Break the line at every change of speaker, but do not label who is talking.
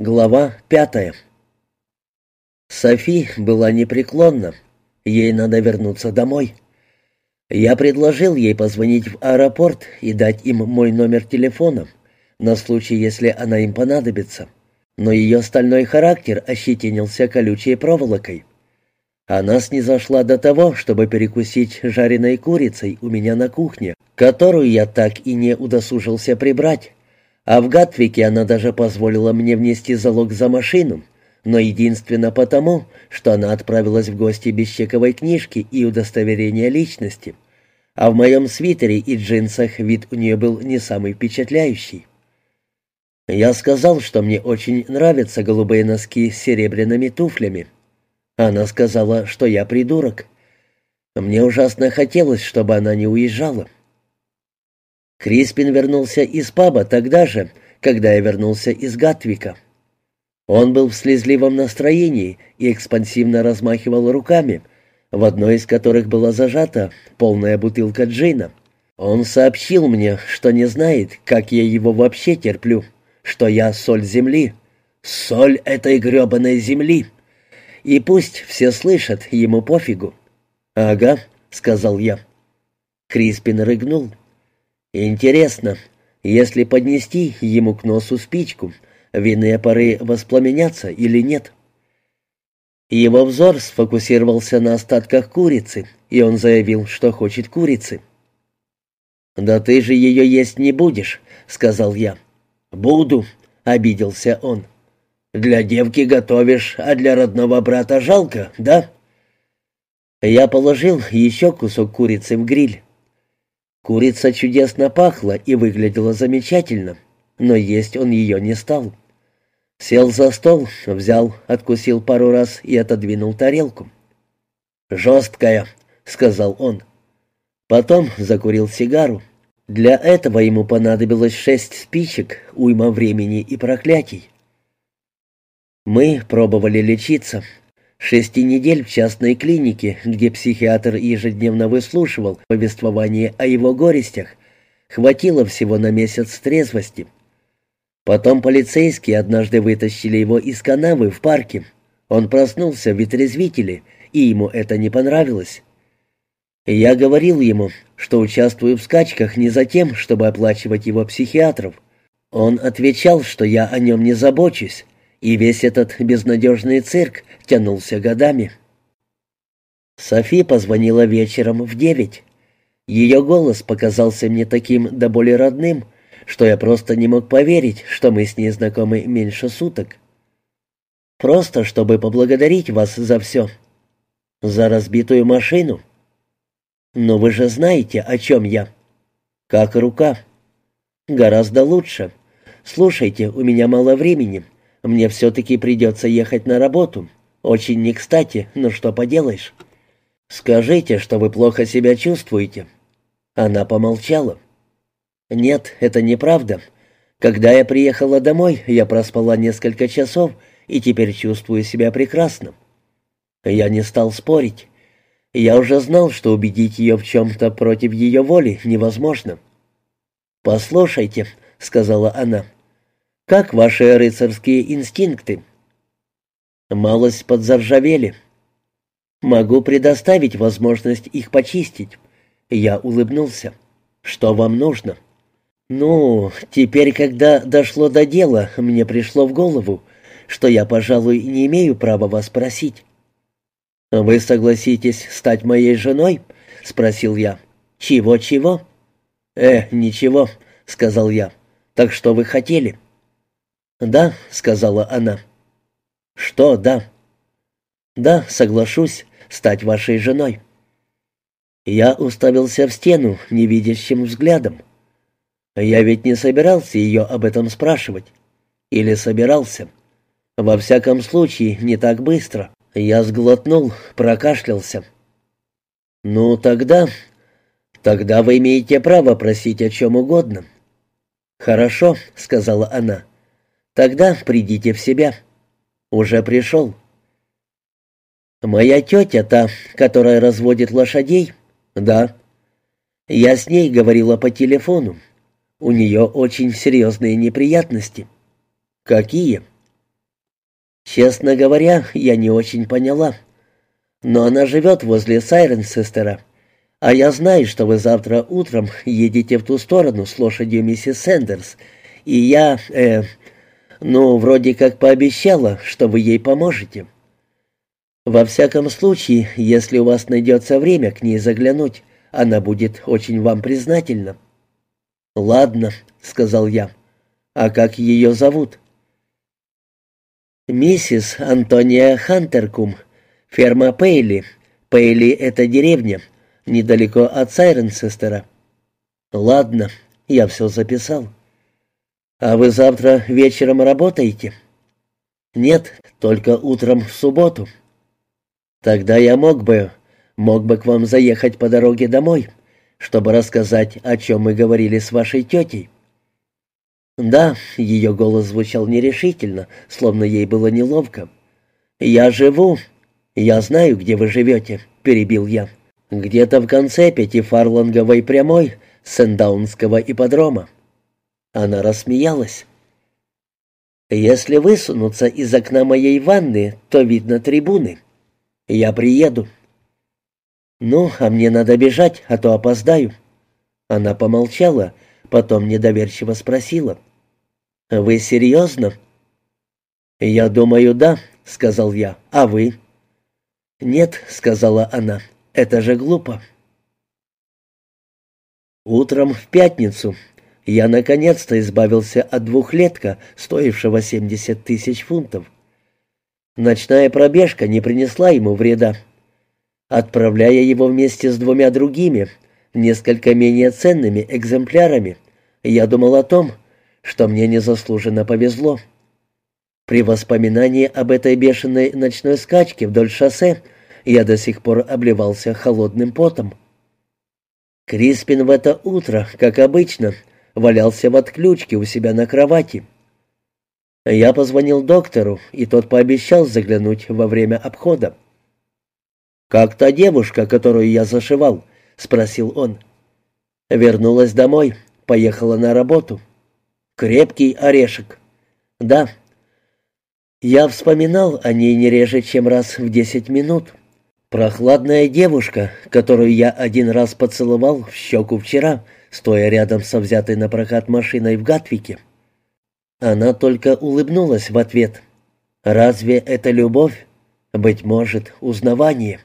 Глава пятая. Софи была непреклонна. Ей надо вернуться домой. Я предложил ей позвонить в аэропорт и дать им мой номер телефона, на случай, если она им понадобится. Но ее стальной характер ощетинился колючей проволокой. Она снизошла до того, чтобы перекусить жареной курицей у меня на кухне, которую я так и не удосужился прибрать. А в Гатвике она даже позволила мне внести залог за машину, но единственно потому, что она отправилась в гости без чековой книжки и удостоверения личности. А в моем свитере и джинсах вид у нее был не самый впечатляющий. Я сказал, что мне очень нравятся голубые носки с серебряными туфлями. Она сказала, что я придурок. Мне ужасно хотелось, чтобы она не уезжала. Криспин вернулся из паба тогда же, когда я вернулся из Гатвика. Он был в слезливом настроении и экспансивно размахивал руками, в одной из которых была зажата полная бутылка джина. Он сообщил мне, что не знает, как я его вообще терплю, что я соль земли, соль этой гребаной земли. И пусть все слышат, ему пофигу. «Ага», — сказал я. Криспин рыгнул. Интересно, если поднести ему к носу спичку, винные пары воспламенятся или нет? Его взор сфокусировался на остатках курицы, и он заявил, что хочет курицы. «Да ты же ее есть не будешь», — сказал я. «Буду», — обиделся он. «Для девки готовишь, а для родного брата жалко, да?» Я положил еще кусок курицы в гриль. Курица чудесно пахла и выглядела замечательно, но есть он ее не стал. Сел за стол, взял, откусил пару раз и отодвинул тарелку. «Жесткая», — сказал он. Потом закурил сигару. Для этого ему понадобилось шесть спичек, уйма времени и проклятий. Мы пробовали лечиться, Шести недель в частной клинике, где психиатр ежедневно выслушивал повествование о его горестях, хватило всего на месяц трезвости. Потом полицейские однажды вытащили его из канавы в парке. Он проснулся в ветрезвителе, и ему это не понравилось. Я говорил ему, что участвую в скачках не за тем, чтобы оплачивать его психиатров. Он отвечал, что я о нем не забочусь, и весь этот безнадежный цирк тянулся годами. Софи позвонила вечером в девять. Ее голос показался мне таким до боли родным, что я просто не мог поверить, что мы с ней знакомы меньше суток. Просто, чтобы поблагодарить вас за все. За разбитую машину. Но вы же знаете, о чем я. Как рука. Гораздо лучше. Слушайте, у меня мало времени. Мне все-таки придется ехать на работу. Очень не кстати, но что поделаешь. Скажите, что вы плохо себя чувствуете». Она помолчала. «Нет, это неправда. Когда я приехала домой, я проспала несколько часов и теперь чувствую себя прекрасно». Я не стал спорить. Я уже знал, что убедить ее в чем-то против ее воли невозможно. «Послушайте», — сказала она, — как ваши рыцарские инстинкты? Малость подзаржавели. Могу предоставить возможность их почистить. Я улыбнулся. Что вам нужно? Ну, теперь, когда дошло до дела, мне пришло в голову, что я, пожалуй, не имею права вас просить. Вы согласитесь стать моей женой? спросил я. Чего-чего? Э, ничего, сказал я. Так что вы хотели? «Да», — сказала она. «Что «да»?» «Да, соглашусь стать вашей женой». Я уставился в стену невидящим взглядом. Я ведь не собирался ее об этом спрашивать. Или собирался. Во всяком случае, не так быстро. Я сглотнул, прокашлялся. «Ну, тогда... Тогда вы имеете право просить о чем угодно». «Хорошо», — сказала она. Тогда придите в себя. Уже пришел. Моя тетя та, которая разводит лошадей? Да. Я с ней говорила по телефону. У нее очень серьезные неприятности. Какие? Честно говоря, я не очень поняла. Но она живет возле Сайренсестера. А я знаю, что вы завтра утром едете в ту сторону с лошадью миссис Сэндерс. И я, э, ну, вроде как пообещала, что вы ей поможете. Во всяком случае, если у вас найдется время к ней заглянуть, она будет очень вам признательна. «Ладно», — сказал я. «А как ее зовут?» «Миссис Антония Хантеркум, ферма Пейли. Пейли — это деревня, недалеко от Сайренсестера». «Ладно, я все записал». «А вы завтра вечером работаете?» «Нет, только утром в субботу». «Тогда я мог бы, мог бы к вам заехать по дороге домой, чтобы рассказать, о чем мы говорили с вашей тетей». «Да», — ее голос звучал нерешительно, словно ей было неловко. «Я живу. Я знаю, где вы живете», — перебил я. «Где-то в конце пятифарланговой прямой Сендаунского ипподрома». Она рассмеялась. «Если высунуться из окна моей ванны, то видно трибуны. Я приеду». «Ну, а мне надо бежать, а то опоздаю». Она помолчала, потом недоверчиво спросила. «Вы серьезно?» «Я думаю, да», — сказал я. «А вы?» «Нет», — сказала она, — «это же глупо». Утром в пятницу я наконец-то избавился от двухлетка, стоившего 70 тысяч фунтов. Ночная пробежка не принесла ему вреда. Отправляя его вместе с двумя другими, несколько менее ценными экземплярами, я думал о том, что мне незаслуженно повезло. При воспоминании об этой бешеной ночной скачке вдоль шоссе я до сих пор обливался холодным потом. Криспин в это утро, как обычно, валялся в отключке у себя на кровати. Я позвонил доктору, и тот пообещал заглянуть во время обхода. «Как та девушка, которую я зашивал?» — спросил он. «Вернулась домой, поехала на работу». Крепкий орешек. Да. Я вспоминал о ней не реже, чем раз в десять минут. Прохладная девушка, которую я один раз поцеловал в щеку вчера, стоя рядом со взятой на прокат машиной в Гатвике. Она только улыбнулась в ответ. Разве это любовь? Быть может, узнавание.